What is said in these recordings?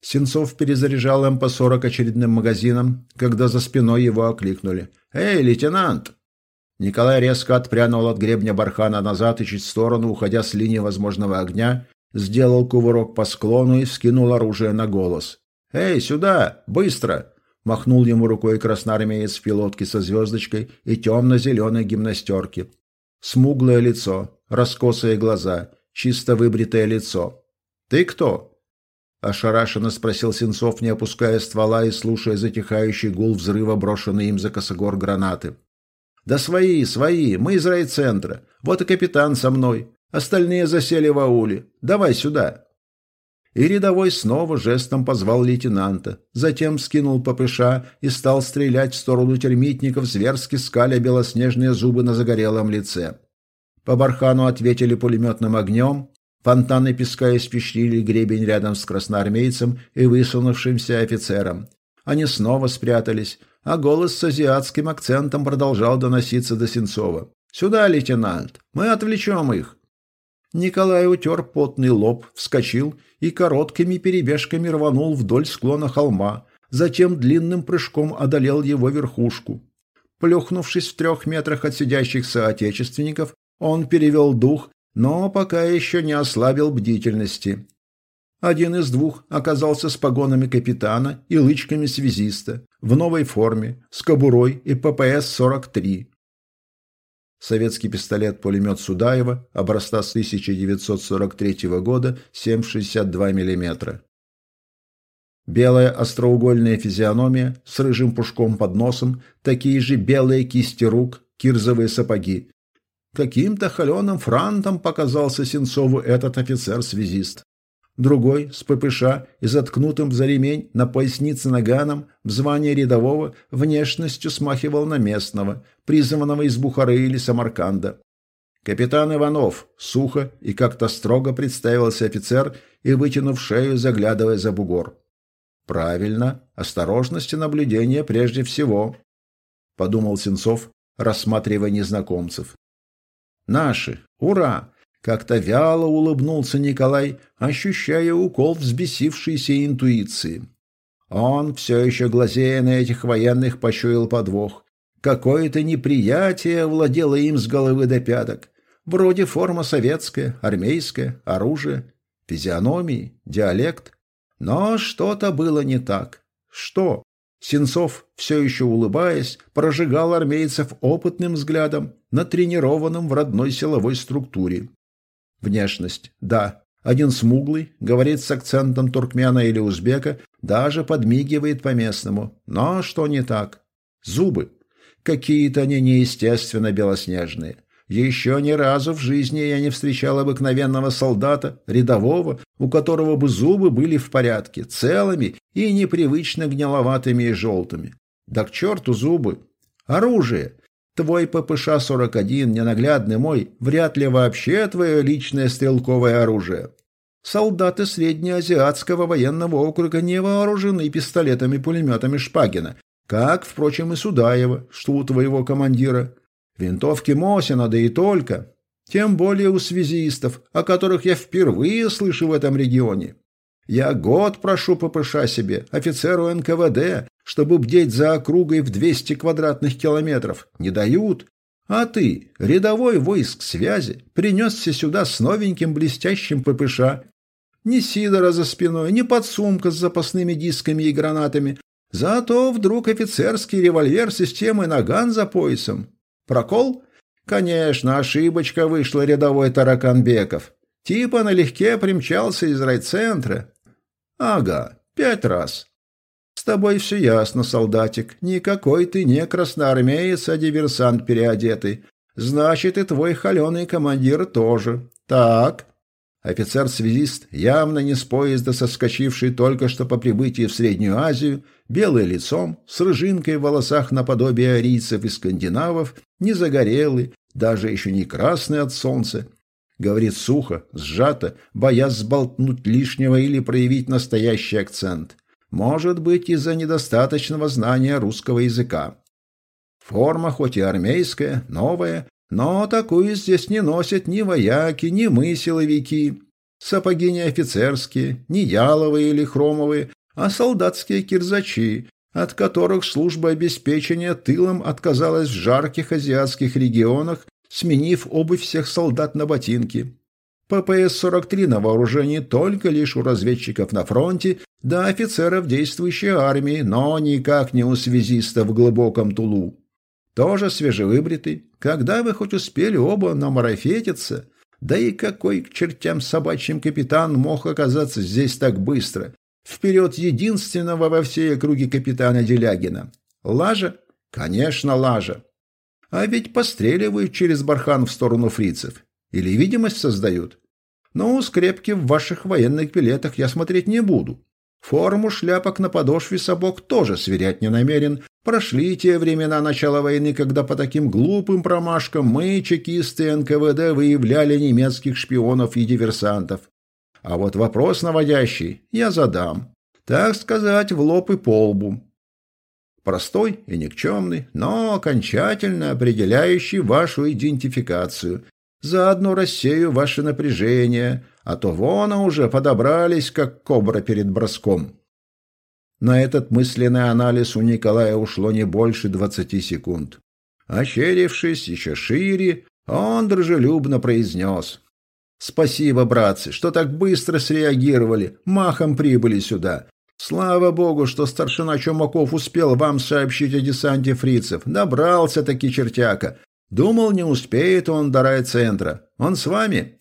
Сенцов перезаряжал МП-40 очередным магазином, когда за спиной его окликнули. «Эй, лейтенант!» Николай резко отпрянул от гребня бархана назад и чуть в сторону, уходя с линии возможного огня, сделал кувырок по склону и вскинул оружие на голос. «Эй, сюда! Быстро!» Махнул ему рукой красноармеец в пилотке со звездочкой и темно-зеленой гимнастерке. Смуглое лицо, раскосые глаза, чисто выбритое лицо. «Ты кто?» Ошарашенно спросил Сенцов, не опуская ствола и слушая затихающий гул взрыва, брошенный им за косогор гранаты. «Да свои, свои, мы из райцентра. Вот и капитан со мной. Остальные засели в ауле. Давай сюда». И рядовой снова жестом позвал лейтенанта, затем скинул ППШ и стал стрелять в сторону термитников, зверски скаля белоснежные зубы на загорелом лице. По бархану ответили пулеметным огнем, фонтаны песка испещрили гребень рядом с красноармейцем и высунувшимся офицером. Они снова спрятались, а голос с азиатским акцентом продолжал доноситься до Сенцова. «Сюда, лейтенант! Мы отвлечем их!» Николай утер потный лоб, вскочил и короткими перебежками рванул вдоль склона холма, затем длинным прыжком одолел его верхушку. Плюхнувшись в трех метрах от сидящих соотечественников, он перевел дух, но пока еще не ослабил бдительности. Один из двух оказался с погонами капитана и лычками связиста, в новой форме, с кобурой и ППС-43. Советский пистолет-пулемет Судаева образца с 1943 года 7,62 мм. Белая остроугольная физиономия с рыжим пушком под носом, такие же белые кисти рук, кирзовые сапоги. Каким-то холеным франтом показался Сенцову этот офицер-связист другой с ППШ и заткнутым за ремень на пояснице наганом в звании рядового внешностью смахивал на местного, призванного из Бухары или Самарканда. «Капитан Иванов», сухо и как-то строго представился офицер и вытянув шею, заглядывая за бугор. «Правильно, осторожность и наблюдение прежде всего», — подумал Сенцов, рассматривая незнакомцев. «Наши! Ура! Как-то вяло улыбнулся Николай, ощущая укол взбесившейся интуиции. Он, все еще глазея на этих военных, почуял подвох. Какое-то неприятие владело им с головы до пяток. Вроде форма советская, армейская, оружие, физиономии, диалект. Но что-то было не так. Что? Сенцов, все еще улыбаясь, прожигал армейцев опытным взглядом, натренированным в родной силовой структуре. Внешность. Да, один смуглый, говорит с акцентом туркмена или узбека, даже подмигивает по-местному. Но что не так? Зубы. Какие-то они неестественно белоснежные. Еще ни разу в жизни я не встречал обыкновенного солдата, рядового, у которого бы зубы были в порядке, целыми и непривычно гниловатыми и желтыми. Да к черту зубы! Оружие! Твой ППШ-41, ненаглядный мой, вряд ли вообще твое личное стрелковое оружие. Солдаты среднеазиатского военного округа не вооружены пистолетами-пулеметами Шпагина, как, впрочем, и Судаева, что у твоего командира. Винтовки Мосина, да и только. Тем более у связистов, о которых я впервые слышу в этом регионе. Я год прошу ППШ себе, офицеру НКВД, чтобы бдеть за округой в 200 квадратных километров. Не дают. А ты, рядовой войск связи, принесся сюда с новеньким блестящим ППШ. Ни сидора за спиной, ни подсумка с запасными дисками и гранатами. Зато вдруг офицерский револьвер системы «Наган» за поясом. Прокол? Конечно, ошибочка вышла рядовой Тараканбеков. Типа налегке примчался из райцентра. Ага, пять раз. С тобой все ясно, солдатик. Никакой ты не красноармеец, а диверсант переодетый. Значит, и твой холеный командир тоже. Так. Офицер-связист, явно не с поезда соскочивший только что по прибытии в Среднюю Азию, белый лицом, с рыжинкой в волосах наподобие арийцев и скандинавов, не загорелый, даже еще не красный от солнца, говорит сухо, сжато, боясь сболтнуть лишнего или проявить настоящий акцент. Может быть, из-за недостаточного знания русского языка. Форма хоть и армейская, новая, но такую здесь не носят ни вояки, ни мы, силовики. Сапоги не офицерские, не яловые или хромовые, а солдатские кирзачи, от которых служба обеспечения тылом отказалась в жарких азиатских регионах, сменив обувь всех солдат на ботинки. ППС-43 на вооружении только лишь у разведчиков на фронте, да офицеров действующей армии, но никак не у связистов в глубоком Тулу. Тоже свежевыбритый. Когда вы хоть успели оба намарафетиться? Да и какой к чертям собачьим капитан мог оказаться здесь так быстро? Вперед единственного во всей округе капитана Делягина. Лажа? Конечно, лажа. А ведь постреливают через бархан в сторону фрицев. Или видимость создают. Но скрепки в ваших военных билетах я смотреть не буду. Форму шляпок на подошве сапог тоже сверять не намерен. Прошли те времена начала войны, когда по таким глупым промашкам мы, чекисты НКВД, выявляли немецких шпионов и диверсантов. А вот вопрос наводящий я задам. Так сказать, в лоб и по лбу. Простой и никчемный, но окончательно определяющий вашу идентификацию. Заодно рассею ваше напряжение, а то вон уже подобрались, как кобра перед броском. На этот мысленный анализ у Николая ушло не больше двадцати секунд. Ощерившись еще шире, он дружелюбно произнес. «Спасибо, братцы, что так быстро среагировали, махом прибыли сюда. Слава богу, что старшина Чумаков успел вам сообщить о десанте фрицев. Добрался-таки чертяка. Думал, не успеет он до райцентра. Он с вами?»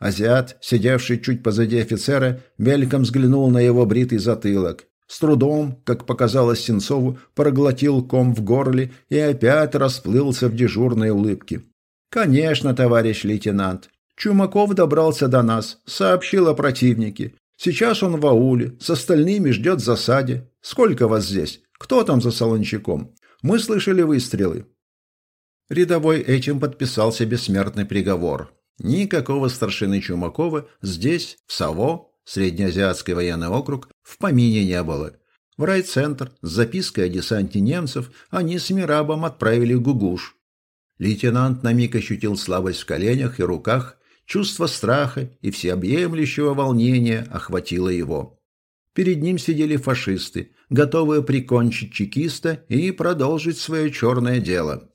Азиат, сидевший чуть позади офицера, мельком взглянул на его бритый затылок. С трудом, как показалось Сенцову, проглотил ком в горле и опять расплылся в дежурной улыбке. «Конечно, товарищ лейтенант. Чумаков добрался до нас, сообщил о противнике. Сейчас он в ауле, с остальными ждет засаде. Сколько вас здесь? Кто там за Солончаком? Мы слышали выстрелы. Рядовой этим подписался бессмертный приговор. Никакого старшины Чумакова здесь, в САВО, Среднеазиатский военный округ, в помине не было. В райцентр с запиской о десанте немцев они с Мирабом отправили Гугуш. Лейтенант на миг ощутил слабость в коленях и руках, чувство страха и всеобъемлющего волнения охватило его. Перед ним сидели фашисты, готовые прикончить чекиста и продолжить свое черное дело.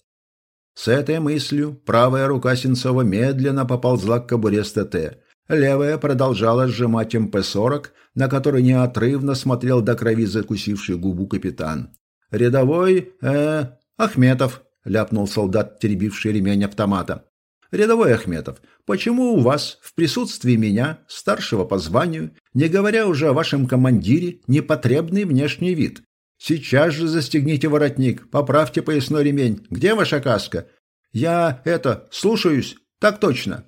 С этой мыслью правая рука Сенцова медленно поползла к кобуре с ТТ. Левая продолжала сжимать МП-40, на который неотрывно смотрел до крови закусивший губу капитан. «Рядовой... э... Ахметов», — ляпнул солдат, теребивший ремень автомата. «Рядовой Ахметов, почему у вас, в присутствии меня, старшего по званию, не говоря уже о вашем командире, непотребный внешний вид? Сейчас же застегните воротник, поправьте поясной ремень. Где ваша каска? Я это, слушаюсь. Так точно.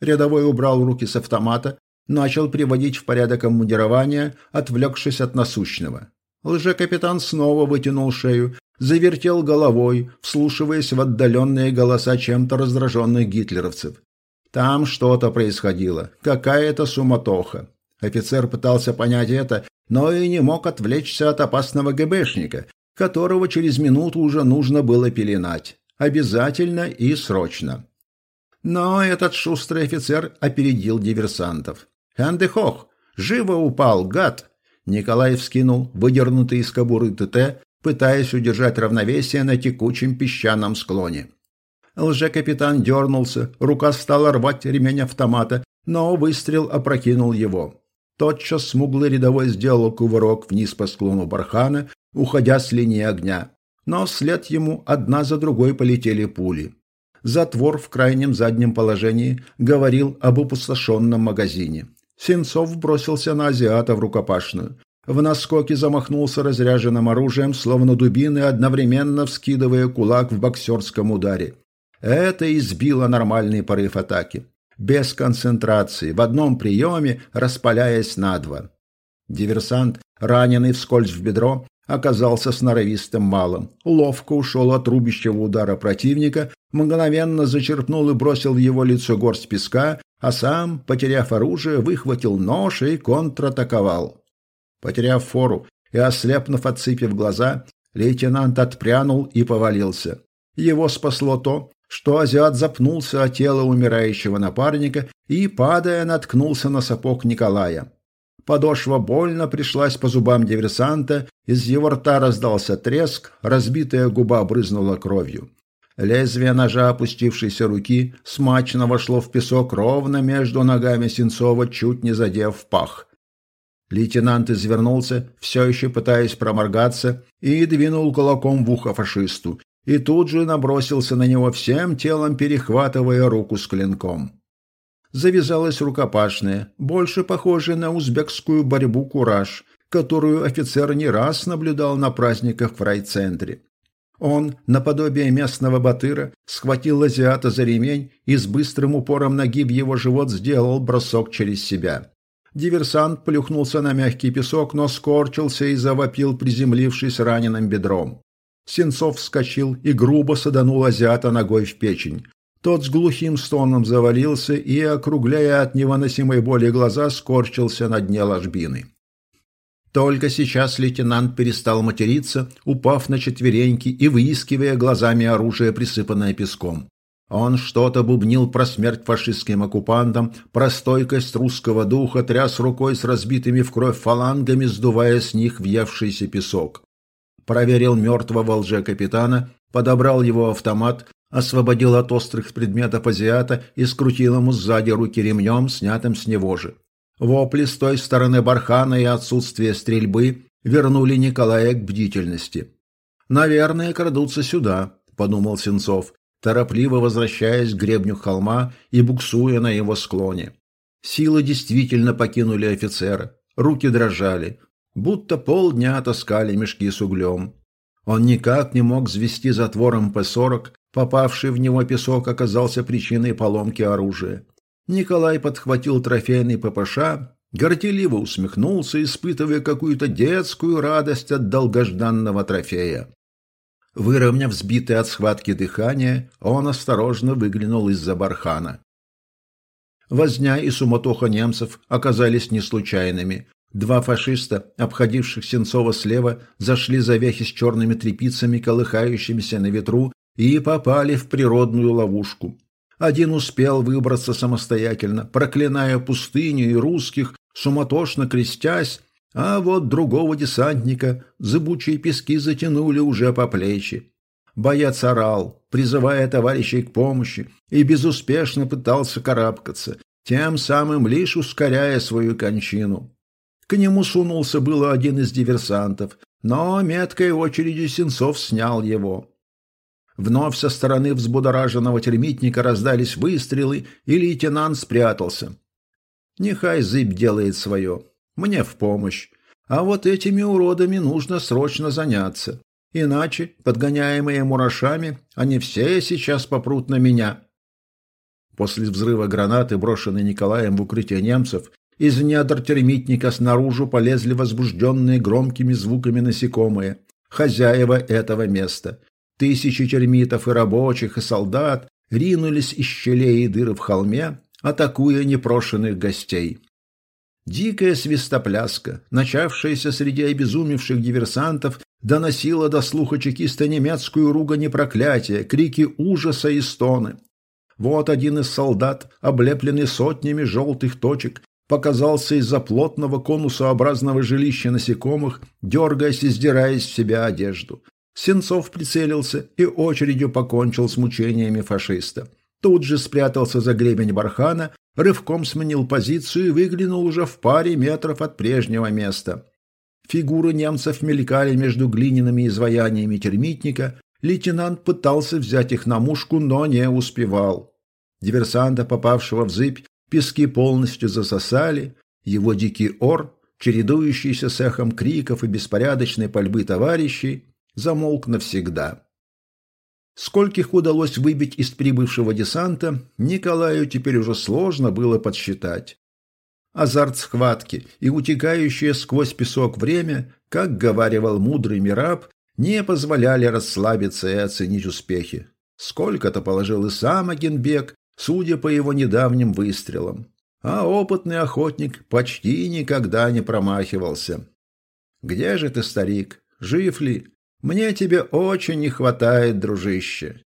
Рядовой убрал руки с автомата, начал приводить в порядок обмундирование, отвлекшись от насущного. Лже-капитан снова вытянул шею, завертел головой, вслушиваясь в отдаленные голоса чем-то раздраженных гитлеровцев. Там что-то происходило, какая-то суматоха. Офицер пытался понять это, но и не мог отвлечься от опасного ГБшника, которого через минуту уже нужно было пеленать. Обязательно и срочно. Но этот шустрый офицер опередил диверсантов. «Хандехох! Живо упал, гад!» Николай вскинул выдернутый из кобуры ТТ, пытаясь удержать равновесие на текучем песчаном склоне. Лже-капитан дернулся, рука стала рвать ремень автомата, но выстрел опрокинул его. Тотчас смуглый рядовой сделал кувырок вниз по склону бархана, уходя с линии огня. Но вслед ему одна за другой полетели пули. Затвор в крайнем заднем положении говорил об опустошенном магазине. Сенцов бросился на азиата в рукопашную. В наскоке замахнулся разряженным оружием, словно дубины, одновременно вскидывая кулак в боксерском ударе. Это избило нормальный порыв атаки без концентрации, в одном приеме распаляясь на два. Диверсант, раненый вскользь в бедро, оказался сноровистым малым. Ловко ушел от рубящего удара противника, мгновенно зачерпнул и бросил в его лицо горсть песка, а сам, потеряв оружие, выхватил нож и контратаковал. Потеряв фору и ослепнув, отсыпив глаза, лейтенант отпрянул и повалился. Его спасло то, что азиат запнулся о тело умирающего напарника и, падая, наткнулся на сапог Николая. Подошва больно пришлась по зубам диверсанта, из его рта раздался треск, разбитая губа брызнула кровью. Лезвие ножа опустившейся руки смачно вошло в песок ровно между ногами Сенцова, чуть не задев пах. Лейтенант извернулся, все еще пытаясь проморгаться, и двинул кулаком в ухо фашисту, и тут же набросился на него всем телом, перехватывая руку с клинком завязалась рукопашная, больше похожая на узбекскую борьбу «Кураж», которую офицер не раз наблюдал на праздниках в райцентре. Он, наподобие местного батыра, схватил азиата за ремень и с быстрым упором ноги в его живот сделал бросок через себя. Диверсант плюхнулся на мягкий песок, но скорчился и завопил, приземлившись раненым бедром. Сенцов вскочил и грубо саданул азиата ногой в печень. Тот с глухим стоном завалился и, округляя от невыносимой боли глаза, скорчился на дне ложбины. Только сейчас лейтенант перестал материться, упав на четвереньки и выискивая глазами оружие, присыпанное песком. Он что-то бубнил про смерть фашистским оккупантам, про стойкость русского духа, тряс рукой с разбитыми в кровь фалангами, сдувая с них въевшийся песок. Проверил мертвого лже-капитана, подобрал его автомат, освободил от острых предметов азиата и скрутил ему сзади руки ремнем, снятым с него же. Вопли с той стороны бархана и отсутствие стрельбы вернули Николая к бдительности. «Наверное, крадутся сюда», – подумал Сенцов, торопливо возвращаясь к гребню холма и буксуя на его склоне. Силы действительно покинули офицера, руки дрожали, будто полдня таскали мешки с углем. Он никак не мог взвести затвором П-40, Попавший в него песок оказался причиной поломки оружия. Николай подхватил трофейный ППШ, горделиво усмехнулся, испытывая какую-то детскую радость от долгожданного трофея. Выровняв сбитое от схватки дыхание, он осторожно выглянул из-за бархана. Возня и суматоха немцев оказались не случайными. Два фашиста, обходивших Сенцова слева, зашли за вехи с черными трепицами, колыхающимися на ветру, и попали в природную ловушку. Один успел выбраться самостоятельно, проклиная пустыню и русских, суматошно крестясь, а вот другого десантника зыбучие пески затянули уже по плечи. Боец орал, призывая товарищей к помощи, и безуспешно пытался карабкаться, тем самым лишь ускоряя свою кончину. К нему сунулся было один из диверсантов, но меткой очередью Сенцов снял его. Вновь со стороны взбудораженного термитника раздались выстрелы, и лейтенант спрятался. Нехай зыбь делает свое. Мне в помощь. А вот этими уродами нужно срочно заняться. Иначе, подгоняемые мурашами, они все сейчас попрут на меня. После взрыва гранаты, брошенной Николаем в укрытие немцев, из недр термитника снаружи полезли возбужденные громкими звуками насекомые, хозяева этого места. Тысячи термитов и рабочих, и солдат ринулись из щелей и дыр в холме, атакуя непрошенных гостей. Дикая свистопляска, начавшаяся среди обезумевших диверсантов, доносила до слуха чекиста немецкую ругань и проклятие, крики ужаса и стоны. Вот один из солдат, облепленный сотнями желтых точек, показался из-за плотного конусообразного жилища насекомых, дергаясь и сдираясь в себя одежду. Сенцов прицелился и очередью покончил с мучениями фашиста. Тут же спрятался за гребень бархана, рывком сменил позицию и выглянул уже в паре метров от прежнего места. Фигуры немцев мелькали между глиняными изваяниями термитника, лейтенант пытался взять их на мушку, но не успевал. Диверсанта, попавшего в зыбь, пески полностью засосали, его дикий ор, чередующийся с эхом криков и беспорядочной пальбы товарищей, замолк навсегда. Скольких удалось выбить из прибывшего десанта, Николаю теперь уже сложно было подсчитать. Азарт схватки и утекающее сквозь песок время, как говаривал мудрый Мираб, не позволяли расслабиться и оценить успехи. Сколько-то положил и сам Агенбек, судя по его недавним выстрелам. А опытный охотник почти никогда не промахивался. «Где же ты, старик? Жив ли?» Мне тебе очень не хватает, дружище.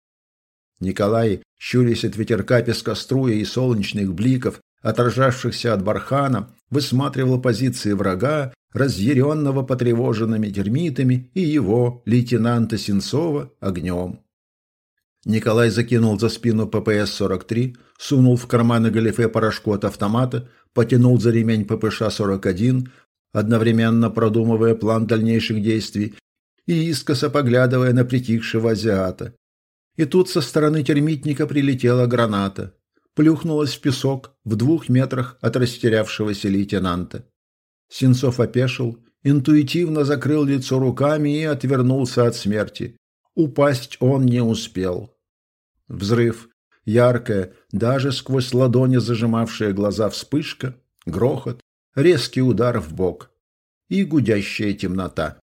Николай, щурясь от ветерка пескоструя и солнечных бликов, отражавшихся от бархана, высматривал позиции врага, разъяренного потревоженными термитами, и его, лейтенанта Сенцова, огнем. Николай закинул за спину ППС-43, сунул в карманы галифе порошку от автомата, потянул за ремень ППШ-41, одновременно продумывая план дальнейших действий и искоса поглядывая на притихшего азиата. И тут со стороны термитника прилетела граната, плюхнулась в песок в двух метрах от растерявшегося лейтенанта. Сенцов опешил, интуитивно закрыл лицо руками и отвернулся от смерти. Упасть он не успел. Взрыв, яркая, даже сквозь ладони зажимавшая глаза вспышка, грохот, резкий удар в бок и гудящая темнота.